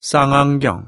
쌍안경.